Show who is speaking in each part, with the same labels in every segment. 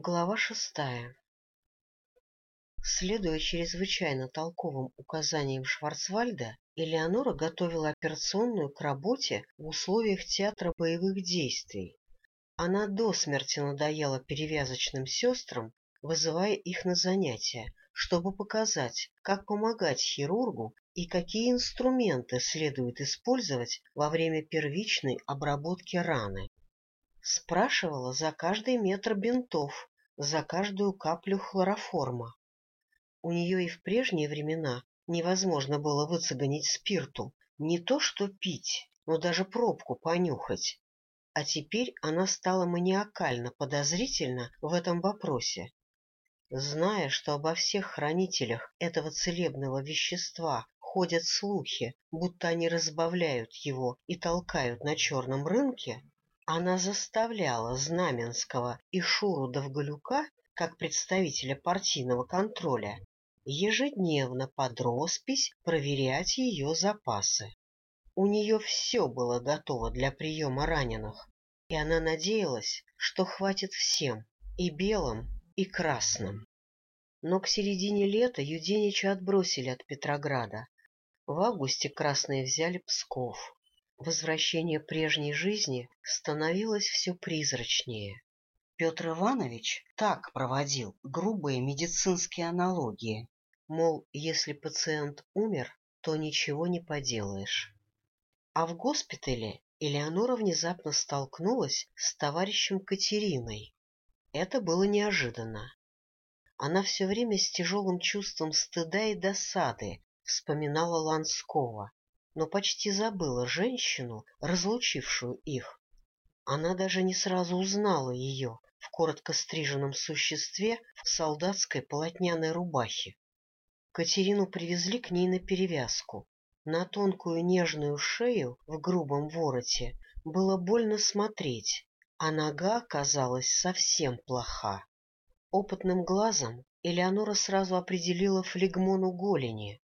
Speaker 1: Глава шестая Следуя чрезвычайно толковым указаниям Шварцвальда, Элеонора готовила операционную к работе в условиях театра боевых действий. Она до смерти надоела перевязочным сестрам, вызывая их на занятия, чтобы показать, как помогать хирургу и какие инструменты следует использовать во время первичной обработки раны. Спрашивала за каждый метр бинтов, за каждую каплю хлороформа. У нее и в прежние времена невозможно было выцегонить спирту, не то что пить, но даже пробку понюхать. А теперь она стала маниакально подозрительна в этом вопросе. Зная, что обо всех хранителях этого целебного вещества ходят слухи, будто они разбавляют его и толкают на черном рынке, она заставляла Знаменского и Шуру Довголюка, как представителя партийного контроля, ежедневно под роспись проверять ее запасы. У нее все было готово для приема раненых, и она надеялась, что хватит всем, и белым, и красным. Но к середине лета Юденича отбросили от Петрограда. В августе красные взяли Псков. Возвращение прежней жизни становилось все призрачнее. Петр Иванович так проводил грубые медицинские аналогии, мол, если пациент умер, то ничего не поделаешь. А в госпитале Элеонора внезапно столкнулась с товарищем Катериной. Это было неожиданно. Она все время с тяжелым чувством стыда и досады вспоминала Ланского, но почти забыла женщину, разлучившую их. Она даже не сразу узнала ее в коротко стриженном существе в солдатской полотняной рубахе. Катерину привезли к ней на перевязку. На тонкую нежную шею в грубом вороте было больно смотреть, а нога оказалась совсем плоха. Опытным глазом Элеонора сразу определила флегмону голени,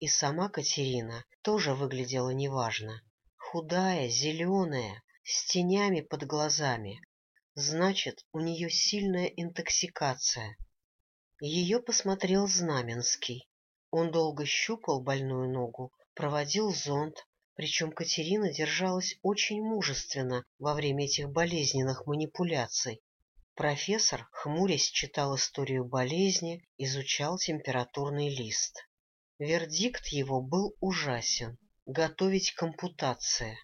Speaker 1: и сама Катерина тоже выглядела неважно. Худая, зеленая, с тенями под глазами. Значит, у нее сильная интоксикация. Ее посмотрел Знаменский. Он долго щупал больную ногу, проводил зонд, причем Катерина держалась очень мужественно во время этих болезненных манипуляций. Профессор, хмурясь, читал историю болезни, изучал температурный лист. Вердикт его был ужасен — готовить к ампутации.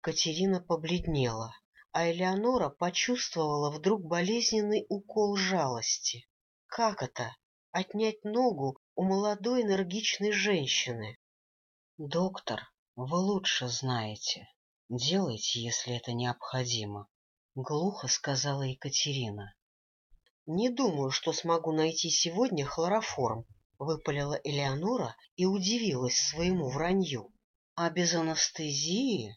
Speaker 1: Катерина побледнела, а Элеонора почувствовала вдруг болезненный укол жалости. Как это — отнять ногу у молодой энергичной женщины? — Доктор, вы лучше знаете. Делайте, если это необходимо, — глухо сказала Екатерина. — Не думаю, что смогу найти сегодня хлороформ, — выпалила Элеонора и удивилась своему вранью. — А без анестезии?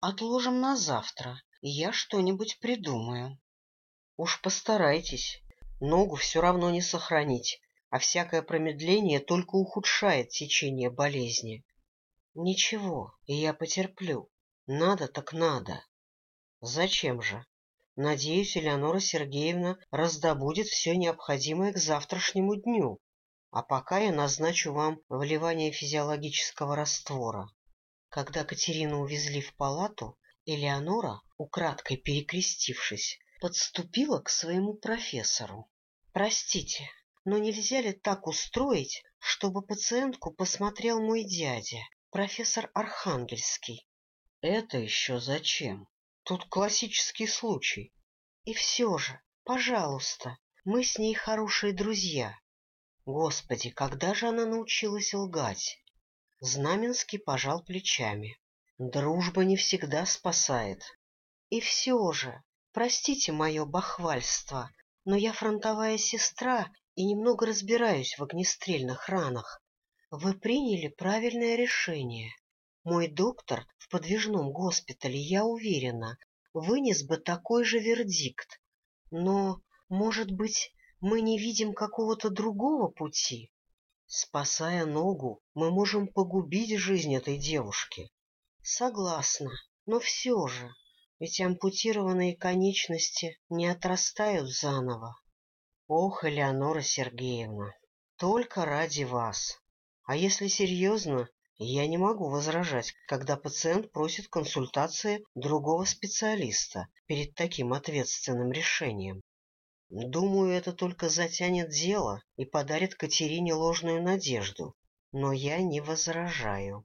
Speaker 1: Отложим на завтра, я что-нибудь придумаю. — Уж постарайтесь, ногу все равно не сохранить, а всякое промедление только ухудшает течение болезни. — Ничего, я потерплю. Надо так надо. — Зачем же? Надеюсь, Элеонора Сергеевна раздобудет все необходимое к завтрашнему дню. А пока я назначу вам вливание физиологического раствора. Когда Катерину увезли в палату, Элеонора, украдкой перекрестившись, подступила к своему профессору. — Простите, но нельзя ли так устроить, чтобы пациентку посмотрел мой дядя, профессор Архангельский? — Это еще зачем? Тут классический случай. И все же, пожалуйста, мы с ней хорошие друзья. Господи, когда же она научилась лгать? Знаменский пожал плечами. Дружба не всегда спасает. И все же, простите мое бахвальство, но я фронтовая сестра и немного разбираюсь в огнестрельных ранах. Вы приняли правильное решение. Мой доктор в подвижном госпитале, я уверена, вынес бы такой же вердикт. Но, может быть, мы не видим какого-то другого пути? Спасая ногу, мы можем погубить жизнь этой девушки. Согласна, но все же, ведь ампутированные конечности не отрастают заново. Ох, Элеонора Сергеевна, только ради вас. А если серьезно, я не могу возражать, когда пациент просит консультации другого специалиста перед таким ответственным решением. Думаю, это только затянет дело и подарит Катерине ложную надежду, но я не возражаю.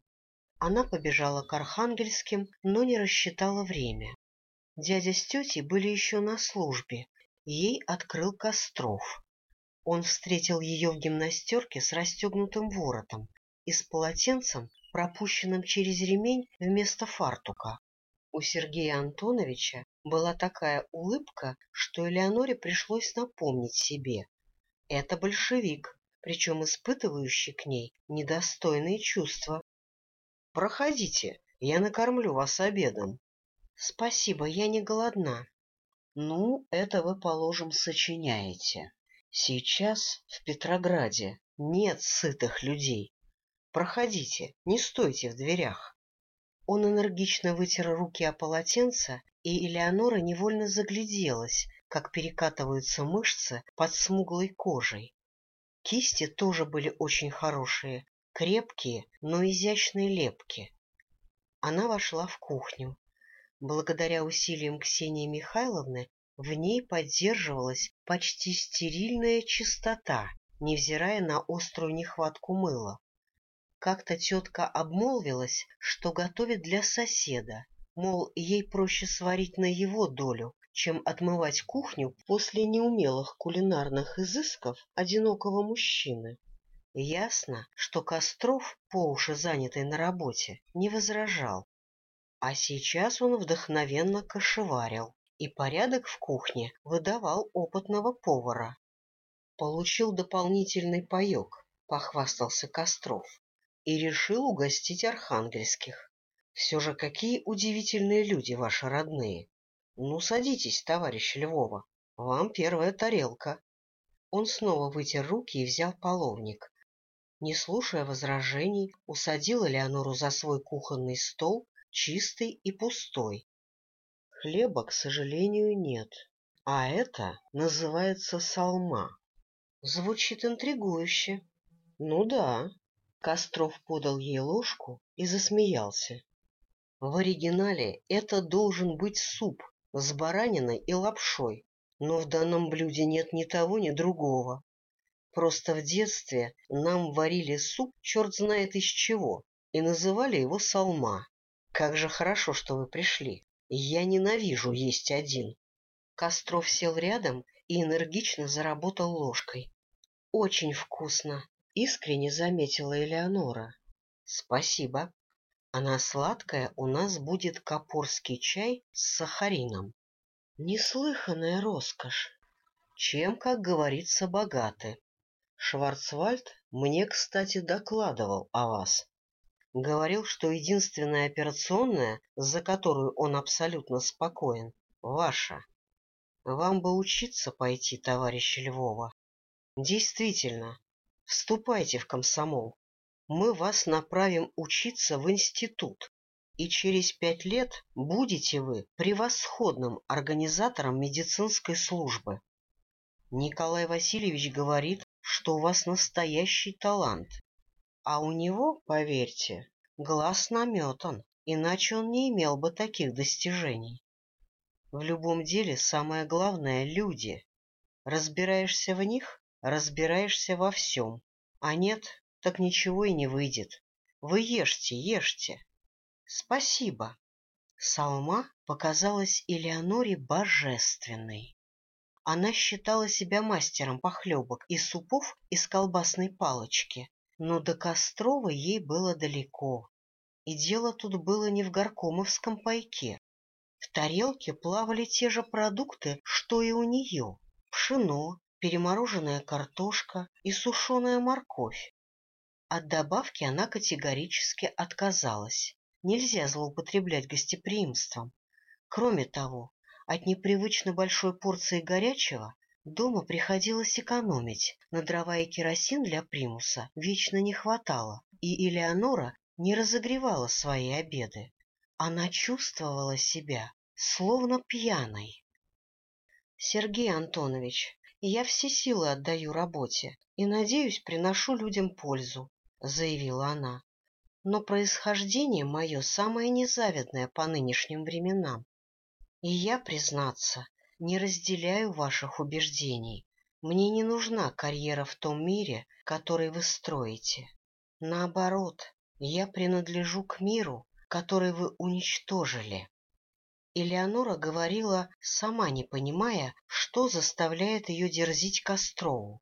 Speaker 1: Она побежала к Архангельским, но не рассчитала время. Дядя с тетей были еще на службе, ей открыл Костров. Он встретил ее в гимнастерке с расстегнутым воротом и с полотенцем, пропущенным через ремень вместо фартука. У Сергея Антоновича была такая улыбка, что Элеоноре пришлось напомнить себе. Это большевик, причем испытывающий к ней недостойные чувства. — Проходите, я накормлю вас обедом. — Спасибо, я не голодна. — Ну, это вы, положим, сочиняете. Сейчас в Петрограде нет сытых людей. Проходите, не стойте в дверях. Он энергично вытер руки о полотенце, и Элеонора невольно загляделась, как перекатываются мышцы под смуглой кожей. Кисти тоже были очень хорошие, крепкие, но изящные лепки. Она вошла в кухню. Благодаря усилиям Ксении Михайловны в ней поддерживалась почти стерильная чистота, невзирая на острую нехватку мыла. Как-то тетка обмолвилась, что готовит для соседа, мол, ей проще сварить на его долю, чем отмывать кухню после неумелых кулинарных изысков одинокого мужчины. Ясно, что Костров, по уши занятый на работе, не возражал. А сейчас он вдохновенно кошеварил, и порядок в кухне выдавал опытного повара. Получил дополнительный паек, похвастался Костров и решил угостить архангельских. Все же какие удивительные люди ваши родные. Ну, садитесь, товарищ Львова, вам первая тарелка. Он снова вытер руки и взял половник. Не слушая возражений, усадил Элеонору за свой кухонный стол, чистый и пустой. Хлеба, к сожалению, нет, а это называется салма. Звучит интригующе. Ну да, Костров подал ей ложку и засмеялся. В оригинале это должен быть суп с бараниной и лапшой, но в данном блюде нет ни того, ни другого. Просто в детстве нам варили суп черт знает из чего и называли его салма. Как же хорошо, что вы пришли. Я ненавижу есть один. Костров сел рядом и энергично заработал ложкой. Очень вкусно. — искренне заметила Элеонора. — Спасибо. А на сладкое у нас будет капорский чай с сахарином. Неслыханная роскошь. Чем, как говорится, богаты. Шварцвальд мне, кстати, докладывал о вас. Говорил, что единственная операционная, за которую он абсолютно спокоен, ваша. Вам бы учиться пойти, товарищ Львова. Действительно, Вступайте в комсомол. Мы вас направим учиться в институт, и через пять лет будете вы превосходным организатором медицинской службы. Николай Васильевич говорит, что у вас настоящий талант, а у него, поверьте, глаз наметан, иначе он не имел бы таких достижений. В любом деле самое главное — люди. Разбираешься в них разбираешься во всем. А нет, так ничего и не выйдет. Вы ешьте, ешьте. Спасибо. Салма показалась Элеоноре божественной. Она считала себя мастером похлебок и супов из колбасной палочки, но до Кострова ей было далеко. И дело тут было не в горкомовском пайке. В тарелке плавали те же продукты, что и у нее. Пшено, перемороженная картошка и сушеная морковь. От добавки она категорически отказалась. Нельзя злоупотреблять гостеприимством. Кроме того, от непривычно большой порции горячего дома приходилось экономить. На дрова и керосин для примуса вечно не хватало, и Элеонора не разогревала свои обеды. Она чувствовала себя словно пьяной. — Сергей Антонович, Я все силы отдаю работе и, надеюсь, приношу людям пользу, — заявила она. Но происхождение мое самое незавидное по нынешним временам. И я, признаться, не разделяю ваших убеждений. Мне не нужна карьера в том мире, который вы строите. Наоборот, я принадлежу к миру, который вы уничтожили. Элеонора говорила, сама не понимая, что заставляет ее дерзить Кострову.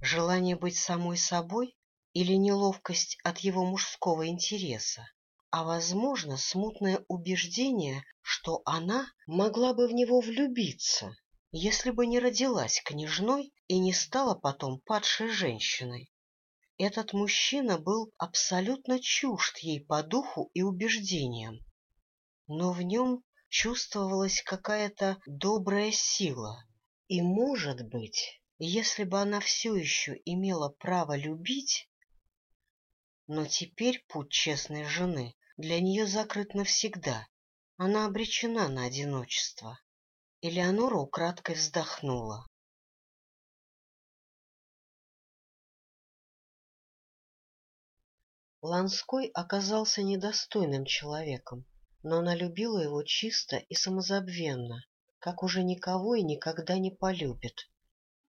Speaker 1: Желание быть самой собой или неловкость от его мужского интереса, а, возможно, смутное убеждение, что она могла бы в него влюбиться, если бы не родилась княжной и не стала потом падшей женщиной. Этот мужчина был абсолютно чужд ей по духу и убеждениям, но в нем чувствовалась какая-то добрая сила, и, может быть, если бы она все еще имела право любить, но теперь путь честной жены для нее закрыт навсегда, она обречена на одиночество. Элеонора украдкой вздохнула. Ланской оказался недостойным человеком, но она любила его чисто и самозабвенно, как уже никого и никогда не полюбит.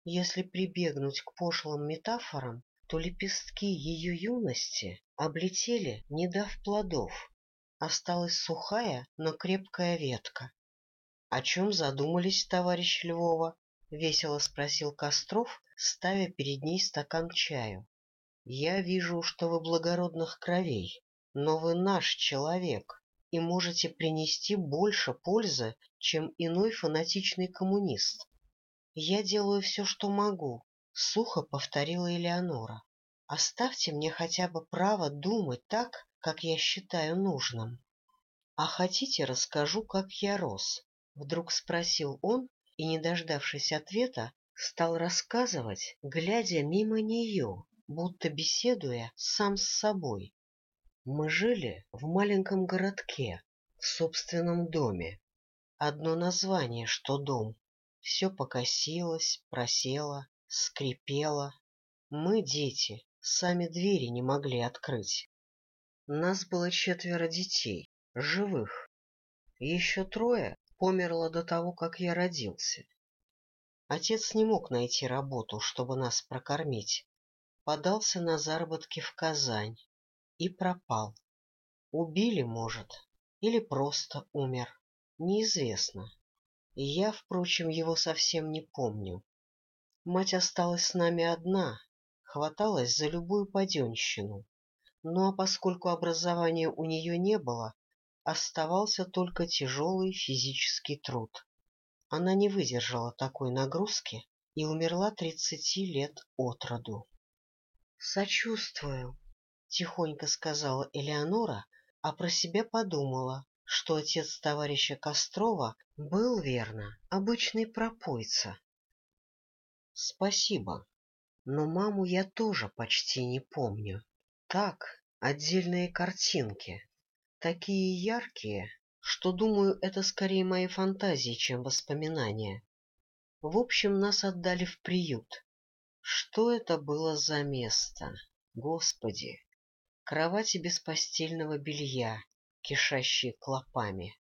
Speaker 1: Если прибегнуть к пошлым метафорам, то лепестки ее юности облетели, не дав плодов. Осталась сухая, но крепкая ветка. — О чем задумались, товарищ Львова? — весело спросил Костров, ставя перед ней стакан чаю. Я вижу, что вы благородных кровей, но вы наш человек и можете принести больше пользы, чем иной фанатичный коммунист. Я делаю все, что могу, — сухо повторила Элеонора. Оставьте мне хотя бы право думать так, как я считаю нужным. — А хотите, расскажу, как я рос? — вдруг спросил он и, не дождавшись ответа, стал рассказывать, глядя мимо нее, будто беседуя сам с собой. Мы жили в маленьком городке, в собственном доме. Одно название, что дом. Все покосилось, просело, скрипело. Мы, дети, сами двери не могли открыть. Нас было четверо детей, живых. Еще трое померло до того, как я родился. Отец не мог найти работу, чтобы нас прокормить, подался на заработки в Казань и пропал. Убили, может, или просто умер, неизвестно. Я, впрочем, его совсем не помню. Мать осталась с нами одна, хваталась за любую паденщину. Ну а поскольку образования у нее не было, оставался только тяжелый физический труд. Она не выдержала такой нагрузки и умерла тридцати лет от роду. «Сочувствую», — тихонько сказала Элеонора, а про себя подумала, что отец товарища Кострова был, верно, обычный пропойца. «Спасибо, но маму я тоже почти не помню. Так, отдельные картинки, такие яркие, что, думаю, это скорее мои фантазии, чем воспоминания. В общем, нас отдали в приют, что это было за место? Господи! Кровати без постельного белья, кишащие клопами.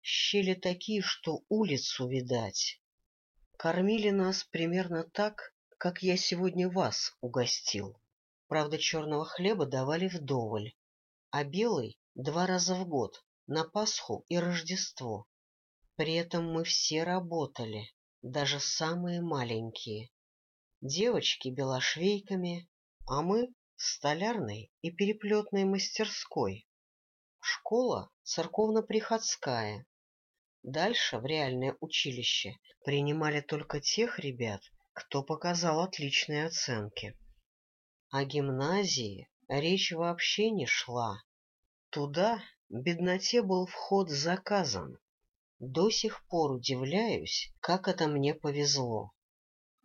Speaker 1: Щели такие, что улицу видать. Кормили нас примерно так, как я сегодня вас угостил. Правда, черного хлеба давали вдоволь, а белый — два раза в год, на Пасху и Рождество. При этом мы все работали, даже самые маленькие девочки белошвейками, а мы — столярной и переплетной мастерской. Школа церковно-приходская. Дальше в реальное училище принимали только тех ребят, кто показал отличные оценки. О гимназии речь вообще не шла. Туда бедноте был вход заказан. До сих пор удивляюсь, как это мне повезло.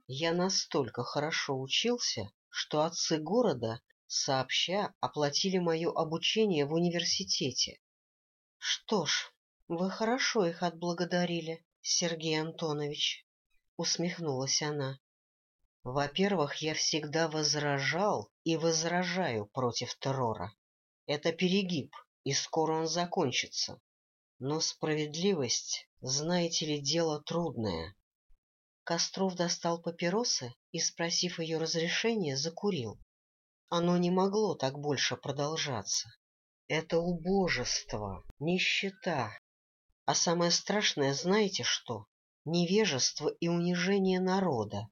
Speaker 1: Я настолько хорошо учился, что отцы города сообща оплатили мое обучение в университете. — Что ж, вы хорошо их отблагодарили, Сергей Антонович, — усмехнулась она. Во-первых, я всегда возражал и возражаю против террора. Это перегиб, и скоро он закончится. Но справедливость, знаете ли, дело трудное. Костров достал папиросы и, спросив ее разрешения, закурил. Оно не могло так больше продолжаться. Это убожество, нищета. А самое страшное, знаете что? Невежество и унижение народа.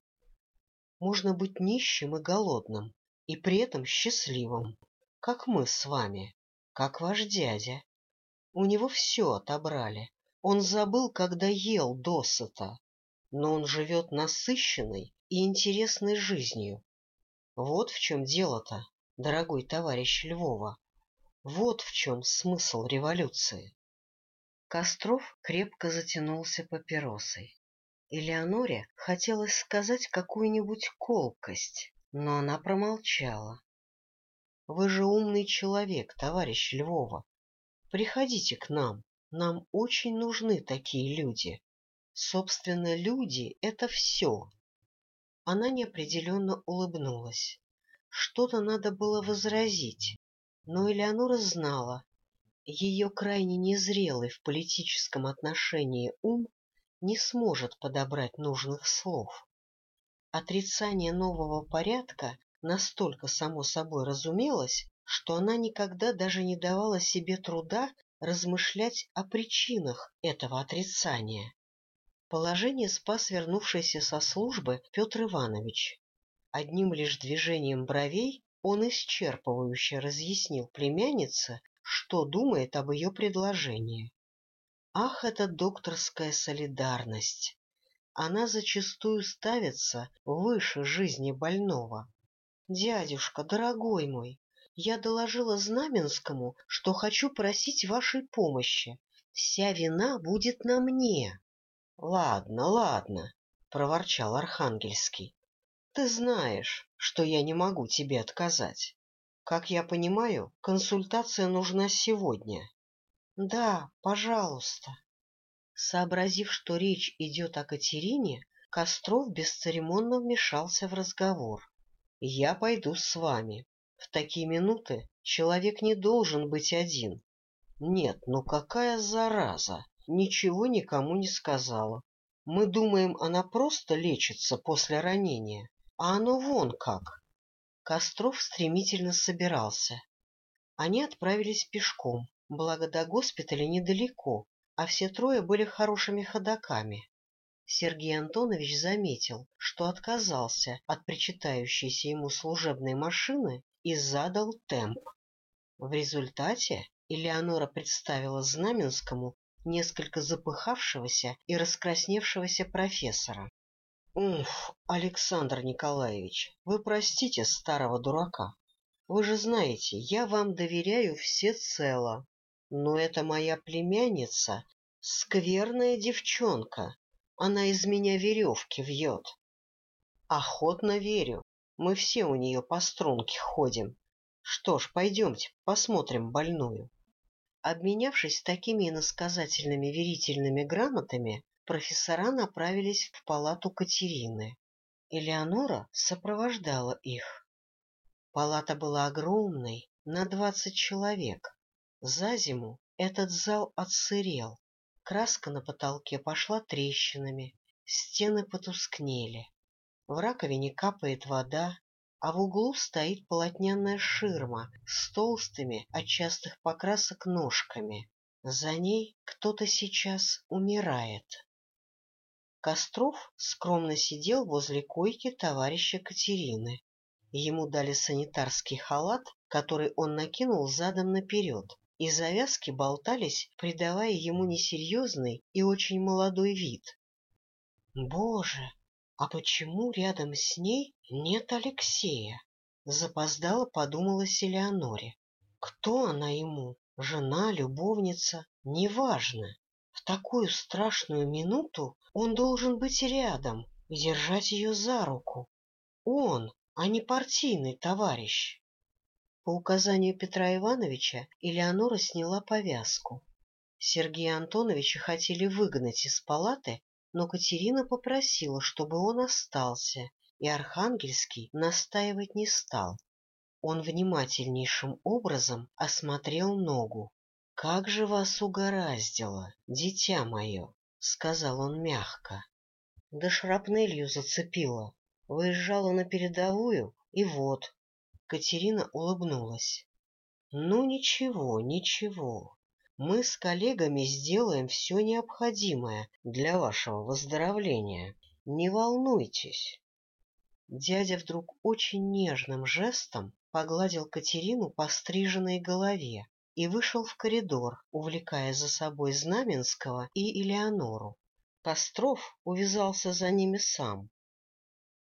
Speaker 1: Можно быть нищим и голодным, и при этом счастливым, как мы с вами, как ваш дядя. У него все отобрали. Он забыл, когда ел досыта, но он живет насыщенной и интересной жизнью. Вот в чем дело-то, дорогой товарищ Львова. Вот в чем смысл революции. Костров крепко затянулся папиросой. Элеоноре хотелось сказать какую-нибудь колкость, но она промолчала. — Вы же умный человек, товарищ Львова. Приходите к нам, нам очень нужны такие люди. Собственно, люди — это все. Она неопределенно улыбнулась. Что-то надо было возразить, но Элеонора знала, ее крайне незрелый в политическом отношении ум не сможет подобрать нужных слов. Отрицание нового порядка настолько само собой разумелось, что она никогда даже не давала себе труда размышлять о причинах этого отрицания. Положение спас вернувшийся со службы Петр Иванович. Одним лишь движением бровей он исчерпывающе разъяснил племяннице, что думает об ее предложении. Ах, эта докторская солидарность! Она зачастую ставится выше жизни больного. Дядюшка, дорогой мой, я доложила Знаменскому, что хочу просить вашей помощи. Вся вина будет на мне. — Ладно, ладно, — проворчал Архангельский. — Ты знаешь, что я не могу тебе отказать. Как я понимаю, консультация нужна сегодня. Да, пожалуйста. Сообразив, что речь идет о Катерине, Костров бесцеремонно вмешался в разговор. Я пойду с вами. В такие минуты человек не должен быть один. Нет, ну какая зараза! Ничего никому не сказала. Мы думаем, она просто лечится после ранения, а оно вон как. Костров стремительно собирался. Они отправились пешком, благо до госпиталя недалеко, а все трое были хорошими ходаками. Сергей Антонович заметил, что отказался от причитающейся ему служебной машины и задал темп. В результате Элеонора представила Знаменскому несколько запыхавшегося и раскрасневшегося профессора. Уф, Александр Николаевич, вы простите старого дурака. Вы же знаете, я вам доверяю всецело. Но это моя племянница, скверная девчонка. Она из меня веревки вьет. Охотно верю. Мы все у нее по струнке ходим. Что ж, пойдемте, посмотрим больную. Обменявшись такими иносказательными верительными грамотами, профессора направились в палату Катерины. Элеонора сопровождала их. Палата была огромной, на двадцать человек. За зиму этот зал отсырел. Краска на потолке пошла трещинами, стены потускнели. В раковине капает вода, а в углу стоит полотняная ширма с толстыми от частых покрасок ножками. За ней кто-то сейчас умирает. Костров скромно сидел возле койки товарища Катерины. Ему дали санитарский халат, который он накинул задом наперед, и завязки болтались, придавая ему несерьезный и очень молодой вид. «Боже, а почему рядом с ней нет Алексея?» Запоздало подумала Селеоноре. «Кто она ему? Жена, любовница? Неважно. В такую страшную минуту он должен быть рядом держать ее за руку. Он, а не партийный товарищ. По указанию Петра Ивановича Элеонора сняла повязку. Сергея Антоновича хотели выгнать из палаты, но Катерина попросила, чтобы он остался, и Архангельский настаивать не стал. Он внимательнейшим образом осмотрел ногу. — Как же вас угораздило, дитя мое! — сказал он мягко. — Да шрапнелью зацепило. Выезжала на передовую, и вот. Катерина улыбнулась. — Ну, ничего, ничего. Мы с коллегами сделаем все необходимое для вашего выздоровления. Не волнуйтесь. Дядя вдруг очень нежным жестом погладил Катерину по стриженной голове и вышел в коридор, увлекая за собой Знаменского и Элеонору. Костров увязался за ними сам.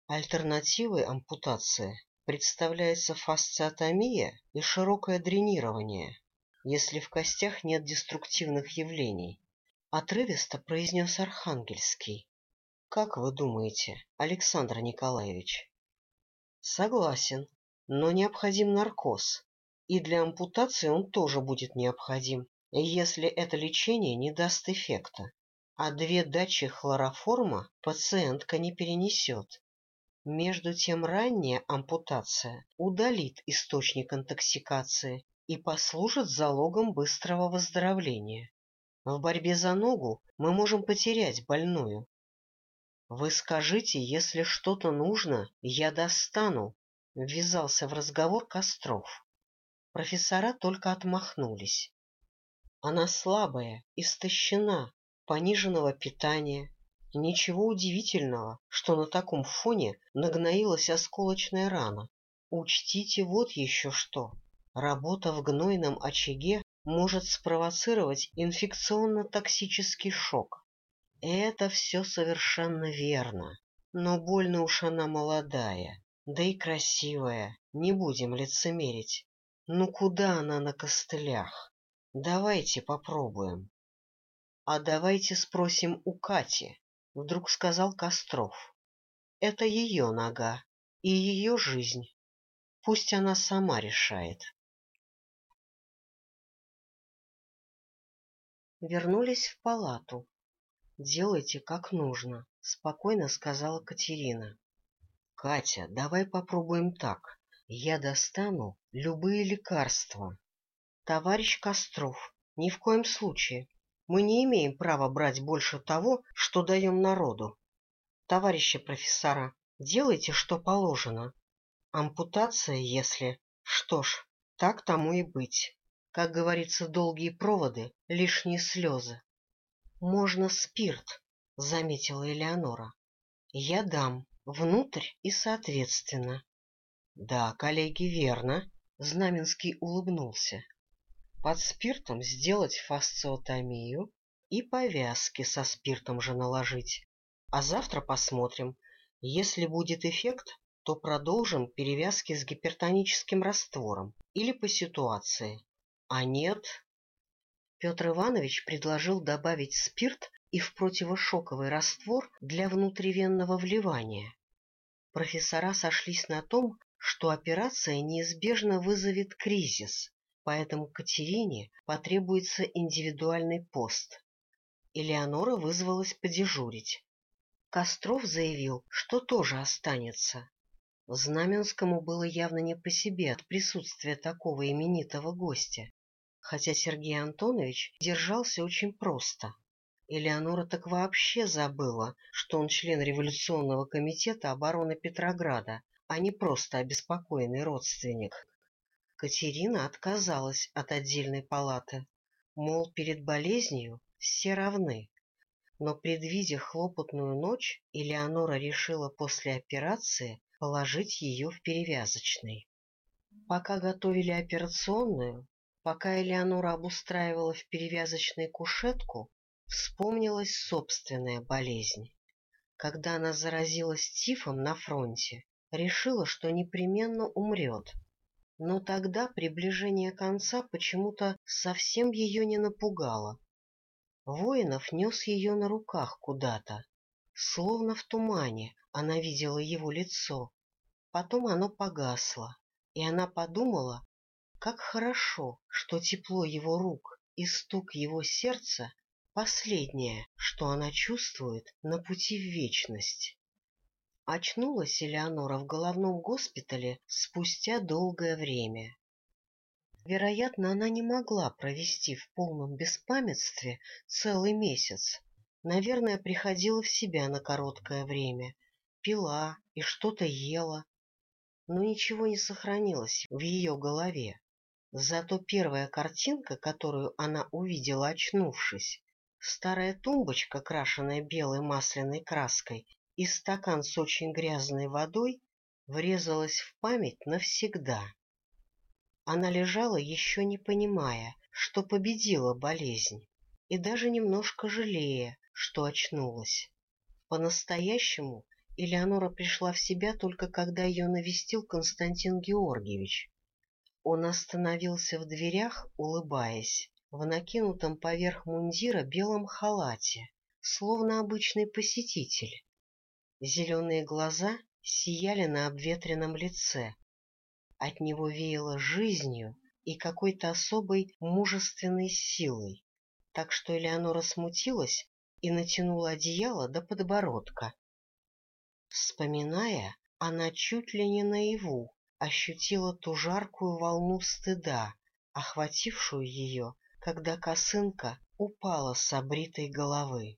Speaker 1: Альтернативой ампутации представляется фасциотомия и широкое дренирование, если в костях нет деструктивных явлений. Отрывисто произнес Архангельский. Как вы думаете, Александр Николаевич? Согласен, но необходим наркоз, и для ампутации он тоже будет необходим, если это лечение не даст эффекта. А две дачи хлороформа пациентка не перенесет. Между тем ранняя ампутация удалит источник интоксикации и послужит залогом быстрого выздоровления. В борьбе за ногу мы можем потерять больную, вы скажите, если что-то нужно, я достану, — ввязался в разговор Костров. Профессора только отмахнулись. Она слабая, истощена, пониженного питания. Ничего удивительного, что на таком фоне нагноилась осколочная рана. Учтите вот еще что. Работа в гнойном очаге может спровоцировать инфекционно-токсический шок. Это все совершенно верно, но больно уж она молодая, да и красивая, не будем лицемерить. Ну куда она на костылях? Давайте попробуем. А давайте спросим у Кати, вдруг сказал Костров. Это ее нога и ее жизнь. Пусть она сама решает. Вернулись в палату. Делайте как нужно, — спокойно сказала Катерина. — Катя, давай попробуем так. Я достану любые лекарства. — Товарищ Костров, ни в коем случае. Мы не имеем права брать больше того, что даем народу. Товарищи профессора, делайте, что положено. Ампутация, если... Что ж, так тому и быть. Как говорится, долгие проводы — лишние слезы. Можно спирт, — заметила Элеонора. Я дам внутрь и соответственно. Да, коллеги, верно. Знаменский улыбнулся. Под спиртом сделать фасциотомию и повязки со спиртом же наложить. А завтра посмотрим. Если будет эффект, то продолжим перевязки с гипертоническим раствором или по ситуации. А нет, Петр Иванович предложил добавить спирт и в противошоковый раствор для внутривенного вливания. Профессора сошлись на том, что операция неизбежно вызовет кризис, поэтому Катерине потребуется индивидуальный пост. Элеонора вызвалась подежурить. Костров заявил, что тоже останется. Знаменскому было явно не по себе от присутствия такого именитого гостя хотя Сергей Антонович держался очень просто. Элеонора так вообще забыла, что он член революционного комитета обороны Петрограда, а не просто обеспокоенный родственник. Катерина отказалась от отдельной палаты, мол, перед болезнью все равны. Но, предвидя хлопотную ночь, Элеонора решила после операции положить ее в перевязочный. Пока готовили операционную, Пока Элеонора обустраивала в перевязочной кушетку, вспомнилась собственная болезнь. Когда она заразилась тифом на фронте, решила, что непременно умрет. Но тогда приближение конца почему-то совсем ее не напугало. Воинов нес ее на руках куда-то. Словно в тумане она видела его лицо. Потом оно погасло, и она подумала, как хорошо, что тепло его рук и стук его сердца — последнее, что она чувствует на пути в вечность. Очнулась Элеонора в головном госпитале спустя долгое время. Вероятно, она не могла провести в полном беспамятстве целый месяц. Наверное, приходила в себя на короткое время, пила и что-то ела. Но ничего не сохранилось в ее голове. Зато первая картинка, которую она увидела, очнувшись, старая тумбочка, крашенная белой масляной краской, и стакан с очень грязной водой, врезалась в память навсегда. Она лежала, еще не понимая, что победила болезнь, и даже немножко жалея, что очнулась. По-настоящему Элеонора пришла в себя только когда ее навестил Константин Георгиевич. Он остановился в дверях, улыбаясь, в накинутом поверх мундира белом халате, словно обычный посетитель. Зеленые глаза сияли на обветренном лице, от него веяло жизнью и какой-то особой мужественной силой, так что Элеонора смутилась и натянула одеяло до подбородка. Вспоминая, она чуть ли не наяву ощутила ту жаркую волну стыда, охватившую ее, когда косынка упала с обритой головы.